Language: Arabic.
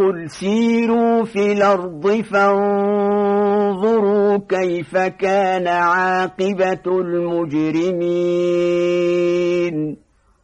قل سيروا في الأرض فانظروا كيف كان عاقبة المجرمين.